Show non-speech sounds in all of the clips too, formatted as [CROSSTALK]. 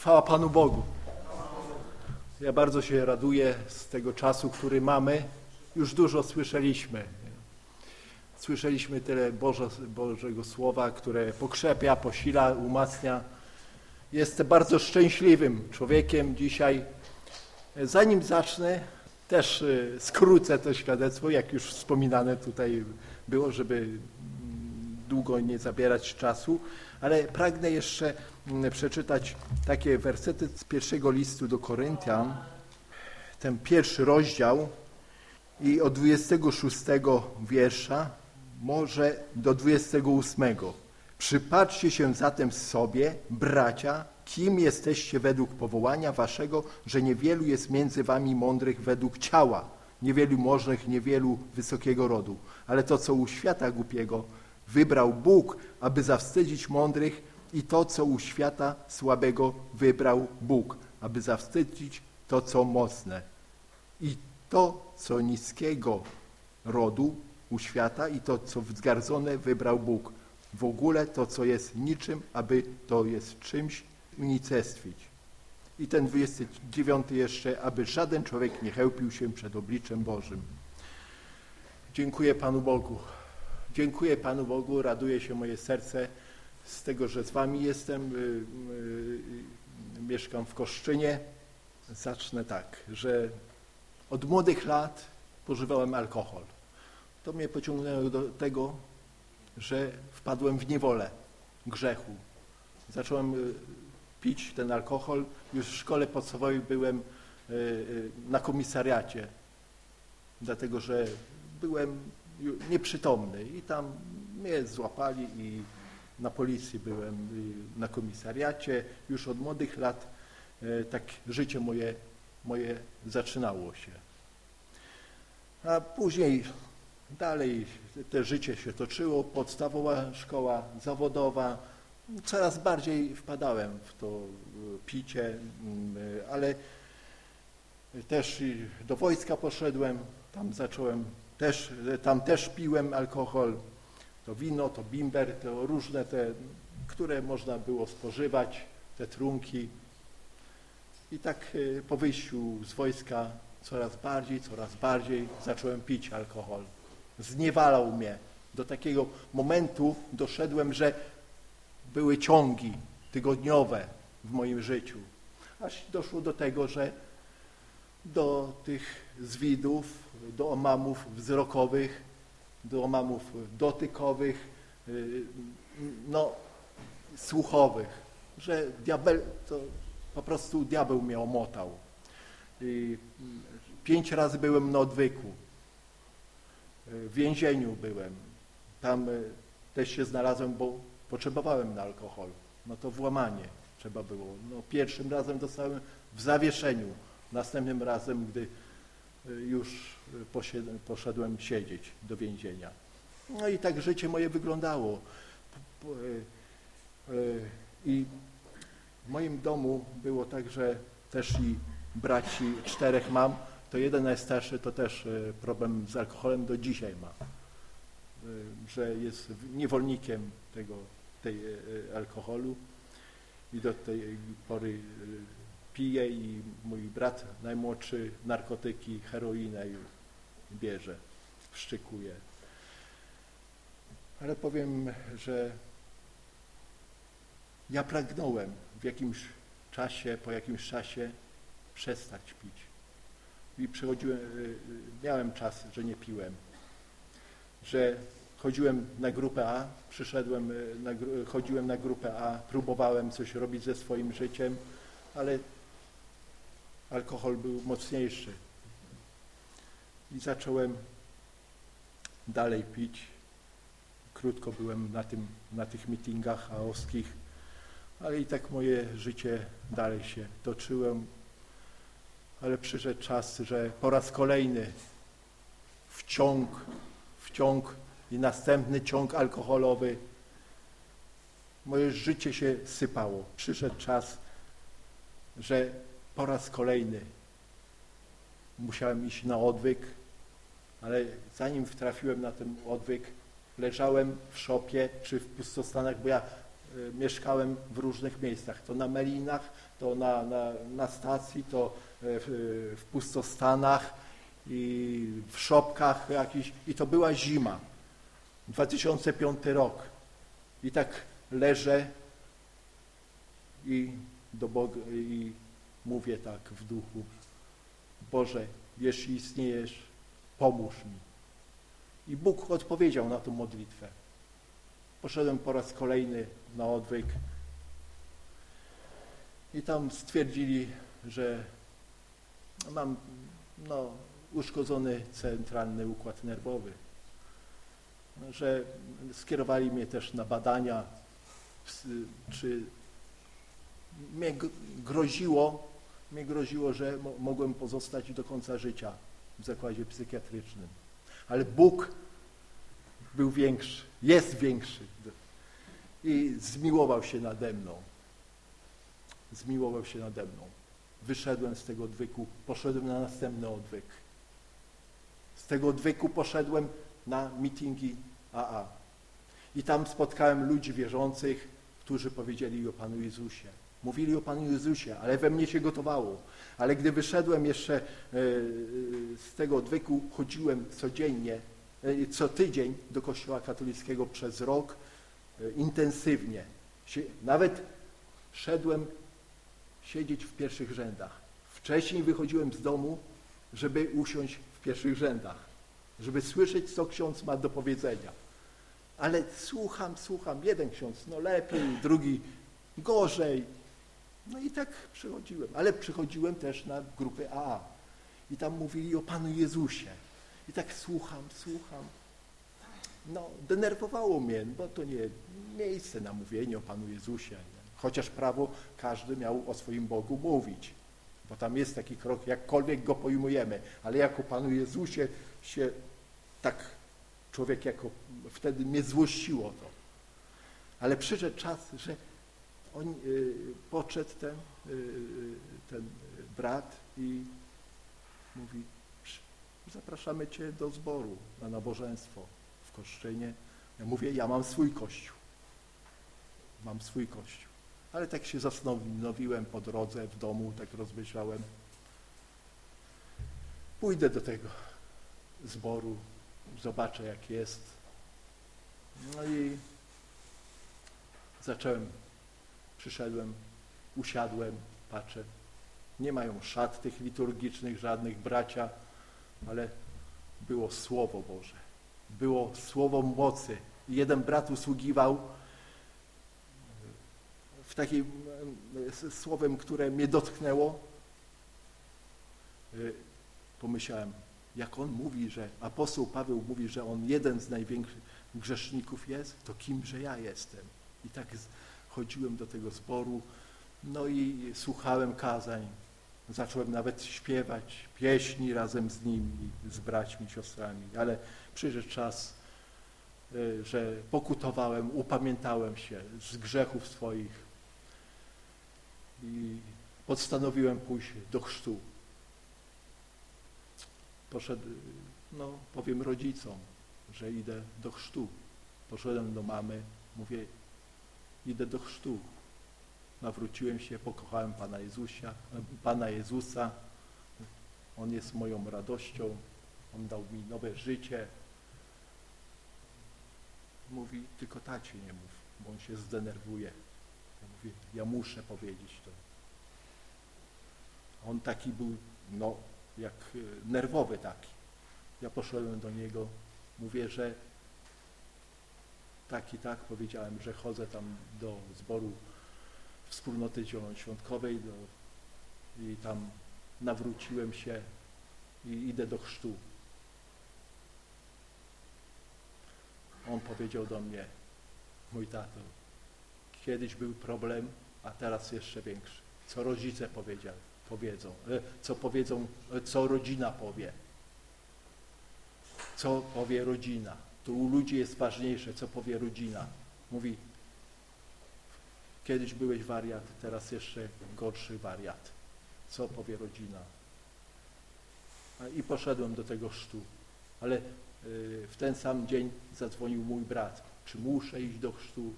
Chwała Panu Bogu. Ja bardzo się raduję z tego czasu, który mamy. Już dużo słyszeliśmy. Słyszeliśmy tyle Boże, Bożego Słowa, które pokrzepia, posila, umacnia. Jestem bardzo szczęśliwym człowiekiem dzisiaj. Zanim zacznę, też y, skrócę to świadectwo, jak już wspominane tutaj było, żeby mm, długo nie zabierać czasu, ale pragnę jeszcze przeczytać takie wersety z pierwszego listu do Koryntian, ten pierwszy rozdział i od 26 wiersza może do 28. Przypatrzcie się zatem sobie, bracia, kim jesteście według powołania waszego, że niewielu jest między wami mądrych według ciała, niewielu możnych, niewielu wysokiego rodu. Ale to, co u świata głupiego wybrał Bóg, aby zawstydzić mądrych i to, co u świata słabego wybrał Bóg, aby zawstydzić to, co mocne. I to, co niskiego rodu u świata i to, co wzgardzone wybrał Bóg. W ogóle to, co jest niczym, aby to jest czymś unicestwić. I ten 29 jeszcze, aby żaden człowiek nie chełpił się przed obliczem Bożym. Dziękuję Panu Bogu. Dziękuję Panu Bogu, raduje się moje serce z tego, że z Wami jestem. Mieszkam w Koszczynie. Zacznę tak, że od młodych lat pożywałem alkohol. To mnie pociągnęło do tego, że wpadłem w niewolę grzechu. Zacząłem y, pić ten alkohol. Już w szkole podstawowej byłem y, y, na komisariacie, dlatego że byłem nieprzytomny i tam mnie złapali i na policji byłem na komisariacie. Już od młodych lat tak życie moje, moje zaczynało się. A później dalej te życie się toczyło, podstawowa szkoła zawodowa. Coraz bardziej wpadałem w to e, picie, mm, e, ale też do wojska poszedłem, tam zacząłem też, tam też piłem alkohol, to wino, to bimber, to różne te, które można było spożywać, te trunki. I tak e, po wyjściu z wojska coraz bardziej, coraz bardziej zacząłem pić alkohol. Zniewalał mnie. Do takiego momentu doszedłem, że były ciągi tygodniowe w moim życiu. Aż doszło do tego, że do tych zwidów, do omamów wzrokowych, do omamów dotykowych, y, no, słuchowych, że diabel, to po prostu diabeł mnie omotał. I pięć razy byłem na odwyku. W więzieniu byłem. Tam też się znalazłem, bo potrzebowałem na alkohol. No to włamanie trzeba było. No, pierwszym razem dostałem w zawieszeniu. Następnym razem, gdy już poszedłem siedzieć do więzienia. No i tak życie moje wyglądało. E, I w moim domu było tak, że też i braci czterech mam, to jeden najstarszy to też e, problem z alkoholem do dzisiaj ma, e, że jest niewolnikiem tego, tej e, alkoholu i do tej pory pije i mój brat najmłodszy narkotyki, heroinę bierze, wszczykuje. Ale powiem, że ja pragnąłem w jakimś czasie, po jakimś czasie przestać pić. I przychodziłem, y, y, miałem czas, że nie piłem, że chodziłem na grupę A, przyszedłem, y, na, chodziłem na grupę A, próbowałem coś robić ze swoim życiem, ale alkohol był mocniejszy. I zacząłem dalej pić. Krótko byłem na, tym, na tych meetingach aoskich, ale i tak moje życie dalej się toczyłem ale przyszedł czas, że po raz kolejny w ciąg, w ciąg i następny ciąg alkoholowy moje życie się sypało. Przyszedł czas, że po raz kolejny musiałem iść na odwyk, ale zanim trafiłem na ten odwyk, leżałem w szopie czy w pustostanach, bo ja y, mieszkałem w różnych miejscach. To na Melinach, to na, na, na stacji, to y, w, pustostanach i w szopkach jakichś. I to była zima. 2005 rok. I tak leżę i do Boga i mówię tak w duchu. Boże, jeśli istniejesz, pomóż mi. I Bóg odpowiedział na tę modlitwę. Poszedłem po raz kolejny na odwyk i tam stwierdzili, że mam no, uszkodzony centralny układ nerwowy, że skierowali mnie też na badania, czy mnie groziło, mnie groziło, że mogłem pozostać do końca życia w zakładzie psychiatrycznym. Ale Bóg był większy, jest większy i zmiłował się nade mną. Zmiłował się nade mną. Wyszedłem z tego odwyku, poszedłem na następny odwyk. Z tego odwyku poszedłem na mitingi AA. I tam spotkałem ludzi wierzących, którzy powiedzieli o Panu Jezusie. Mówili o Panu Jezusie, ale we mnie się gotowało. Ale gdy wyszedłem jeszcze e, z tego odwyku, chodziłem codziennie, e, co tydzień do Kościoła katolickiego przez rok e, intensywnie. Nawet szedłem siedzieć w pierwszych rzędach. Wcześniej wychodziłem z domu, żeby usiąść w pierwszych rzędach, żeby słyszeć, co ksiądz ma do powiedzenia. Ale słucham, słucham, jeden ksiądz, no lepiej, drugi gorzej, no i tak przychodziłem, ale przychodziłem też na grupy AA i tam mówili o Panu Jezusie. I tak słucham, słucham. No, denerwowało mnie, bo to nie miejsce na mówienie o Panu Jezusie. Chociaż prawo każdy miał o swoim Bogu mówić, bo tam jest taki krok, jakkolwiek go pojmujemy, ale jako Panu Jezusie się tak człowiek jako wtedy mnie złościło to. Ale przyszedł czas, że on, y, podszedł ten, y, y, ten brat i mówi, zapraszamy Cię do zboru na nabożeństwo w Koszczynie. Ja mówię, ja mam swój kościół. Mam swój kościół. Ale tak się zastanowiłem po drodze, w domu, tak rozmyślałem. Pójdę do tego zboru, zobaczę jak jest. No i zacząłem Przyszedłem, usiadłem, patrzę. Nie mają szat tych liturgicznych żadnych bracia, ale było Słowo Boże. Było Słowo mocy. Jeden brat usługiwał w takim słowem, które mnie dotknęło. Pomyślałem, jak on mówi, że apostoł Paweł mówi, że on jeden z największych grzeszników jest, to kimże ja jestem? I tak chodziłem do tego zboru, no i słuchałem kazań. Zacząłem nawet śpiewać pieśni razem z nimi, z braćmi, siostrami, ale przyszedł czas, e, że pokutowałem, upamiętałem się z grzechów swoich i postanowiłem pójść do chrztu. Poszedł, no powiem rodzicom, że idę do chrztu. Poszedłem do mamy, mówię, idę do chrztu. Nawróciłem się, pokochałem Pana Jezusa, Pana Jezusa. On jest moją radością. On dał mi nowe życie. Mówi, tylko tacie nie mów, bo on się zdenerwuje. Ja mówię, ja muszę powiedzieć to. On taki był, no, jak e, nerwowy taki. Ja poszedłem do niego, mówię, że tak i tak powiedziałem, że chodzę tam do zboru wspólnoty zielonoświątkowej do, i tam nawróciłem się i idę do chrztu. On powiedział do mnie, mój tato, kiedyś był problem, a teraz jeszcze większy. Co rodzice powiedział, powiedzą, e, co powiedzą, e, co rodzina powie, co powie rodzina to u ludzi jest ważniejsze, co powie rodzina. Mówi, kiedyś byłeś wariat, teraz jeszcze gorszy wariat. Co powie rodzina? I poszedłem do tego chrztu. Ale y, w ten sam dzień zadzwonił mój brat. Czy muszę iść do chrztu?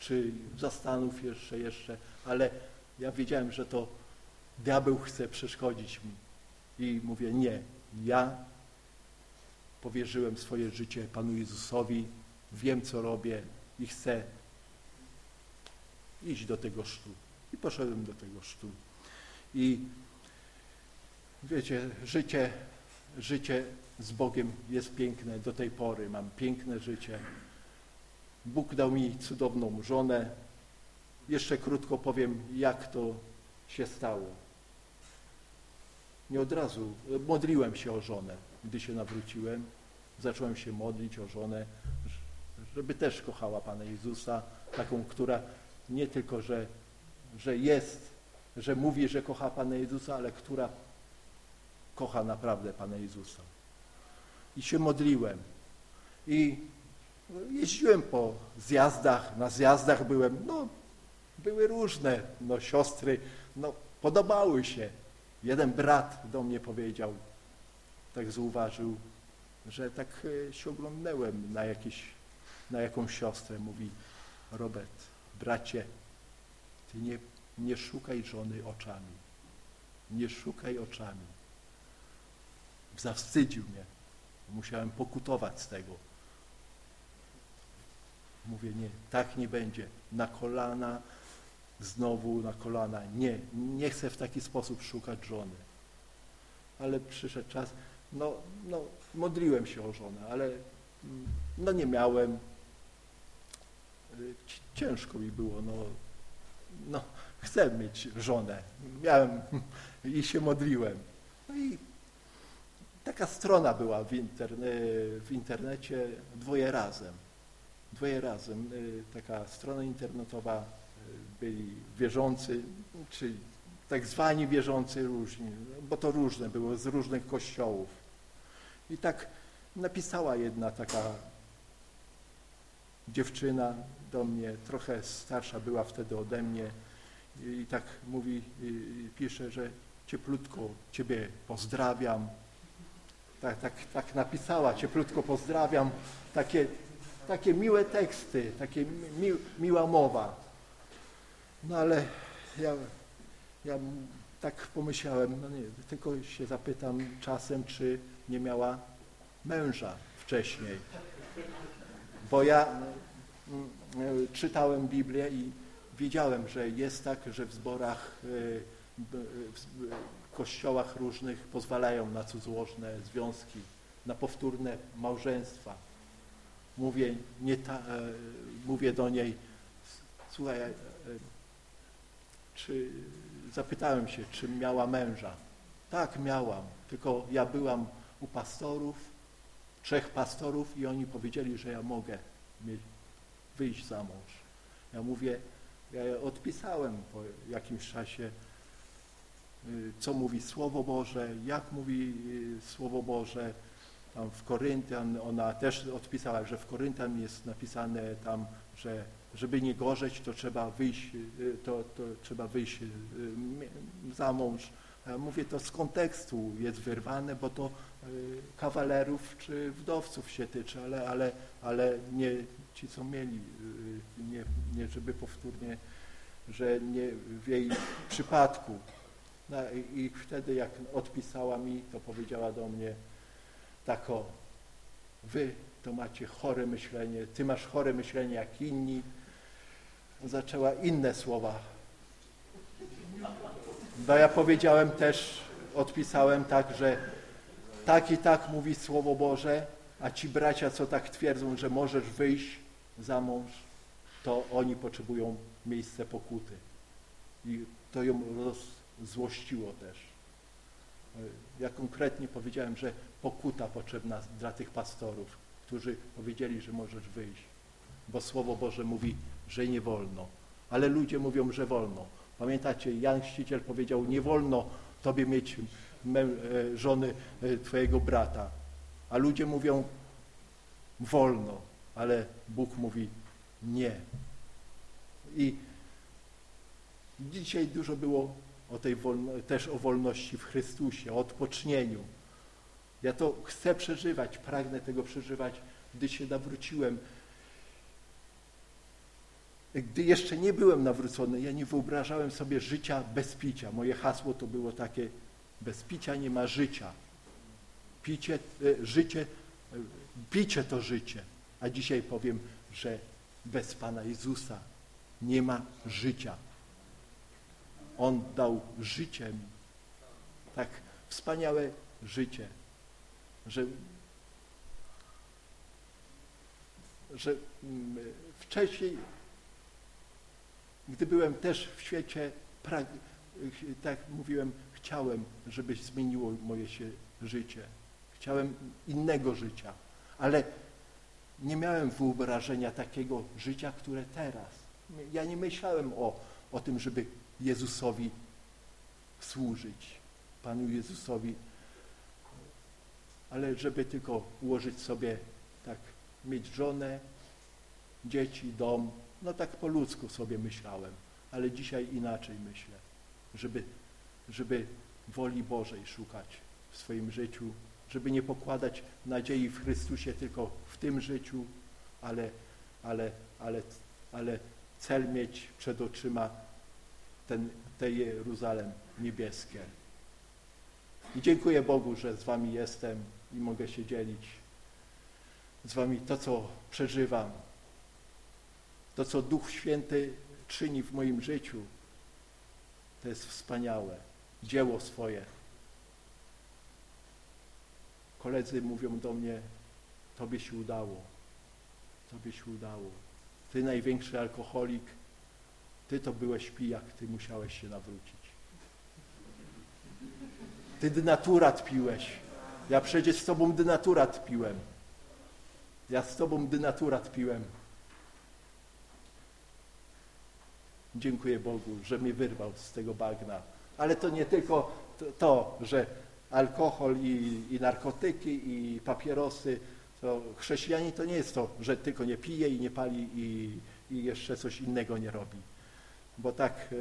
czy zastanów jeszcze, jeszcze, ale ja wiedziałem, że to diabeł chce przeszkodzić mi. I mówię, nie, ja powierzyłem swoje życie Panu Jezusowi, wiem co robię i chcę iść do tego sztu. I poszedłem do tego sztu. I wiecie, życie, życie z Bogiem jest piękne do tej pory. Mam piękne życie. Bóg dał mi cudowną żonę. Jeszcze krótko powiem, jak to się stało. Nie od razu modliłem się o żonę, gdy się nawróciłem. Zacząłem się modlić o żonę, żeby też kochała Pana Jezusa, taką, która nie tylko, że, że jest, że mówi, że kocha Pana Jezusa, ale która kocha naprawdę Pana Jezusa. I się modliłem. I jeździłem po zjazdach, na zjazdach byłem, no były różne, no siostry, no podobały się. Jeden brat do mnie powiedział, tak zauważył, że tak e, się oglądnąłem na, jakieś, na jakąś siostrę. Mówi, Robert, bracie, ty nie, nie szukaj żony oczami. Nie szukaj oczami. Zawstydził mnie. Musiałem pokutować z tego. Mówię, nie, tak nie będzie. Na kolana, znowu na kolana. Nie, nie chcę w taki sposób szukać żony. Ale przyszedł czas, no, no modliłem się o żonę, ale mm, no nie miałem. Ciężko mi było, no, no chcę mieć żonę. Miałem [LAUGHS] i się modliłem. No i taka strona była w, interne, w internecie dwoje razem. Dwoje razem. Y, taka strona internetowa, y, byli wierzący, czy tak zwani wierzący różni, bo to różne było, z różnych kościołów. I tak napisała jedna taka dziewczyna do mnie, trochę starsza była wtedy ode mnie i tak mówi, pisze, że cieplutko Ciebie pozdrawiam. Tak, tak, tak napisała, cieplutko pozdrawiam. Takie, takie miłe teksty, takie mi, miła mowa. No ale ja, ja tak pomyślałem, no nie, tylko się zapytam czasem, czy nie miała męża wcześniej. Bo ja mm, mm, czytałem Biblię i wiedziałem, że jest tak, że w zborach, y, w kościołach różnych pozwalają na cudzołożne związki, na powtórne małżeństwa. Mówię, nie ta, e, mówię do niej, słuchaj, e, czy zapytałem się, czy miała męża. Tak, miałam, tylko ja byłam u pastorów, trzech pastorów i oni powiedzieli, że ja mogę wyjść za mąż. Ja mówię, ja odpisałem po jakimś czasie, y, co mówi Słowo Boże, jak mówi y, Słowo Boże. Tam w Koryntian, ona też odpisała, że w Koryntian jest napisane tam, że żeby nie gorzeć, to trzeba wyjść, y, to, to trzeba wyjść za mąż. Mówię, to z kontekstu jest wyrwane, bo to kawalerów czy wdowców się tyczy, ale, ale, ale nie ci, co mieli, nie, nie żeby powtórnie, że nie w jej przypadku. No i wtedy jak odpisała mi, to powiedziała do mnie tak o, wy to macie chore myślenie, ty masz chore myślenie jak inni. Zaczęła inne słowa. Bo ja powiedziałem też, odpisałem tak, że tak i tak mówi Słowo Boże, a ci bracia, co tak twierdzą, że możesz wyjść za mąż, to oni potrzebują miejsce pokuty. I to ją rozzłościło też. Ja konkretnie powiedziałem, że pokuta potrzebna dla tych pastorów, którzy powiedzieli, że możesz wyjść, bo Słowo Boże mówi, że nie wolno, ale ludzie mówią, że wolno. Pamiętacie, Jan Chrzciciel powiedział, nie wolno tobie mieć E, żony e, twojego brata. A ludzie mówią wolno, ale Bóg mówi nie. I dzisiaj dużo było o tej też o wolności w Chrystusie, o odpocznieniu. Ja to chcę przeżywać, pragnę tego przeżywać, gdy się nawróciłem. Gdy jeszcze nie byłem nawrócony, ja nie wyobrażałem sobie życia bez picia. Moje hasło to było takie, bez picia nie ma życia. Picie, e, życie, e, picie to życie. A dzisiaj powiem, że bez Pana Jezusa nie ma życia. On dał życie mi. Tak wspaniałe życie, że, że mm, wcześniej, gdy byłem też w świecie, tak mówiłem, chciałem, żebyś zmieniło moje się życie. Chciałem innego życia, ale nie miałem wyobrażenia takiego życia, które teraz. Ja nie myślałem o, o tym, żeby Jezusowi służyć, Panu Jezusowi, ale żeby tylko ułożyć sobie, tak, mieć żonę, dzieci, dom, no tak po ludzku sobie myślałem, ale dzisiaj inaczej myślę, żeby, żeby woli Bożej szukać w swoim życiu, żeby nie pokładać nadziei w Chrystusie tylko w tym życiu, ale, ale, ale, ale cel mieć przed oczyma ten, te Jeruzalem niebieskie. I dziękuję Bogu, że z wami jestem i mogę się dzielić z wami to, co przeżywam, to, co Duch Święty czyni w moim życiu. To jest wspaniałe. Dzieło swoje. Koledzy mówią do mnie, tobie się udało, tobie się udało. Ty największy alkoholik, ty to byłeś pijak, ty musiałeś się nawrócić. Ty dynaturat piłeś. Ja przecież z tobą dynaturat piłem. Ja z tobą dynaturat piłem. Dziękuję Bogu, że mnie wyrwał z tego bagna. Ale to nie tylko to, że alkohol i, i, narkotyki i papierosy, to chrześcijanin to nie jest to, że tylko nie pije i nie pali i, i jeszcze coś innego nie robi. Bo tak, e,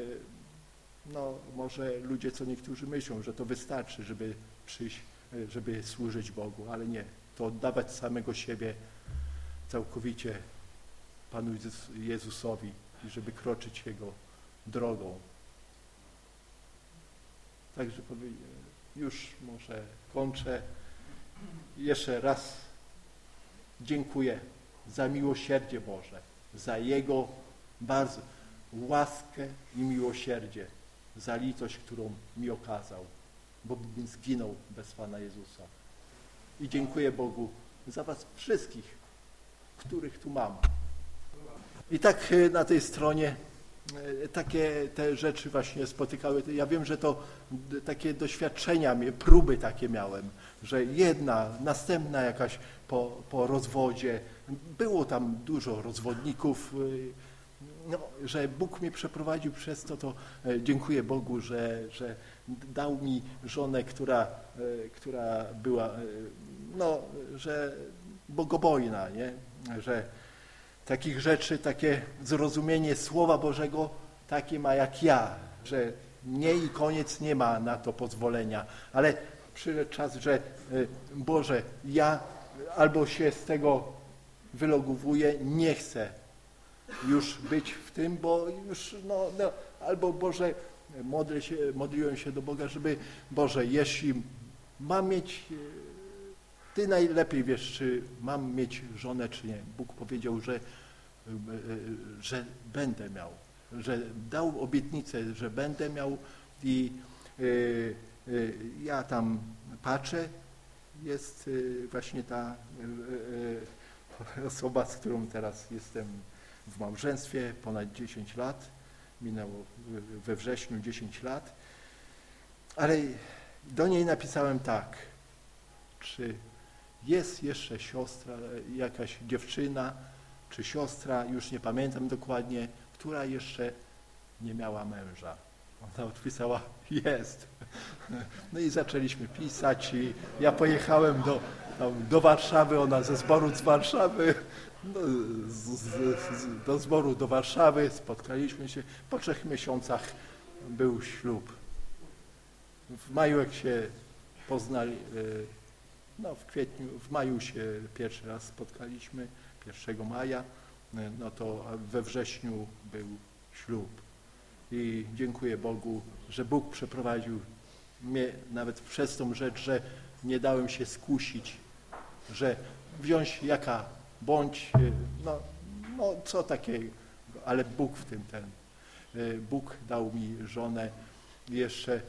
no może ludzie co niektórzy myślą, że to wystarczy, żeby przyjść, e, żeby służyć Bogu, ale nie. To oddawać samego siebie całkowicie Panu Jezusowi i żeby kroczyć Jego drogą. Także już może kończę. Jeszcze raz dziękuję za miłosierdzie Boże, za Jego bardzo łaskę i miłosierdzie, za litość, którą mi okazał, bo bym zginął bez Pana Jezusa. I dziękuję Bogu za Was wszystkich, których tu mam. I tak e, na tej stronie e, takie te rzeczy właśnie spotykały. Ja wiem, że to takie doświadczenia, próby takie miałem, że jedna, następna jakaś po, po rozwodzie, było tam dużo rozwodników, e, no, że Bóg mnie przeprowadził przez to, to dziękuję Bogu, że, że dał mi żonę, która, która była, no, że bogobojna, nie? że takich rzeczy, takie zrozumienie Słowa Bożego takie ma jak ja, że nie i koniec nie ma na to pozwolenia, ale przyszedł czas, że y, Boże, ja albo się z tego wylogowuję, nie chcę już być w tym, bo już, no, no albo Boże, modlę się, modliłem się do Boga, żeby, Boże, jeśli mam mieć y, ty najlepiej wiesz, czy mam mieć żonę, czy nie. Bóg powiedział, że, że będę miał, że dał obietnicę, że będę miał i y, ja tam patrzę, jest właśnie ta osoba, z którą teraz jestem w małżeństwie ponad 10 lat, minęło we wrześniu 10 lat, ale do niej napisałem tak, czy jest jeszcze siostra, jakaś dziewczyna czy siostra, już nie pamiętam dokładnie, która jeszcze nie miała męża. Ona odpisała, jest. No i zaczęliśmy pisać i ja pojechałem do, do Warszawy, ona ze zboru z Warszawy, no, z, z, do zboru do Warszawy, spotkaliśmy się, po trzech miesiącach był ślub. W maju jak się poznali, no w kwietniu, w maju się pierwszy raz spotkaliśmy, 1 maja no to we wrześniu był ślub. I dziękuję Bogu, że Bóg przeprowadził mnie nawet przez tą rzecz, że nie dałem się skusić, że wziąć jaka bądź, y, no, no co takiego, ale Bóg w tym ten. Y, Bóg dał mi żonę jeszcze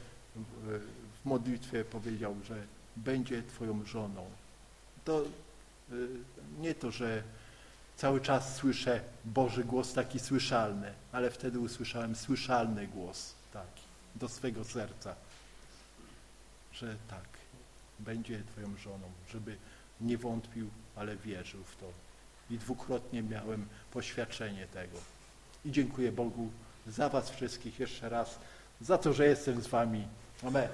w modlitwie powiedział, że będzie twoją żoną. To y, nie to, że cały czas słyszę Boży głos taki słyszalny, ale wtedy usłyszałem słyszalny głos taki do swego serca, że tak, będzie Twoją żoną, żeby nie wątpił, ale wierzył w to. I dwukrotnie miałem poświadczenie tego. I dziękuję Bogu za Was wszystkich jeszcze raz, za to, że jestem z Wami. Amen.